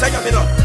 Take mais non.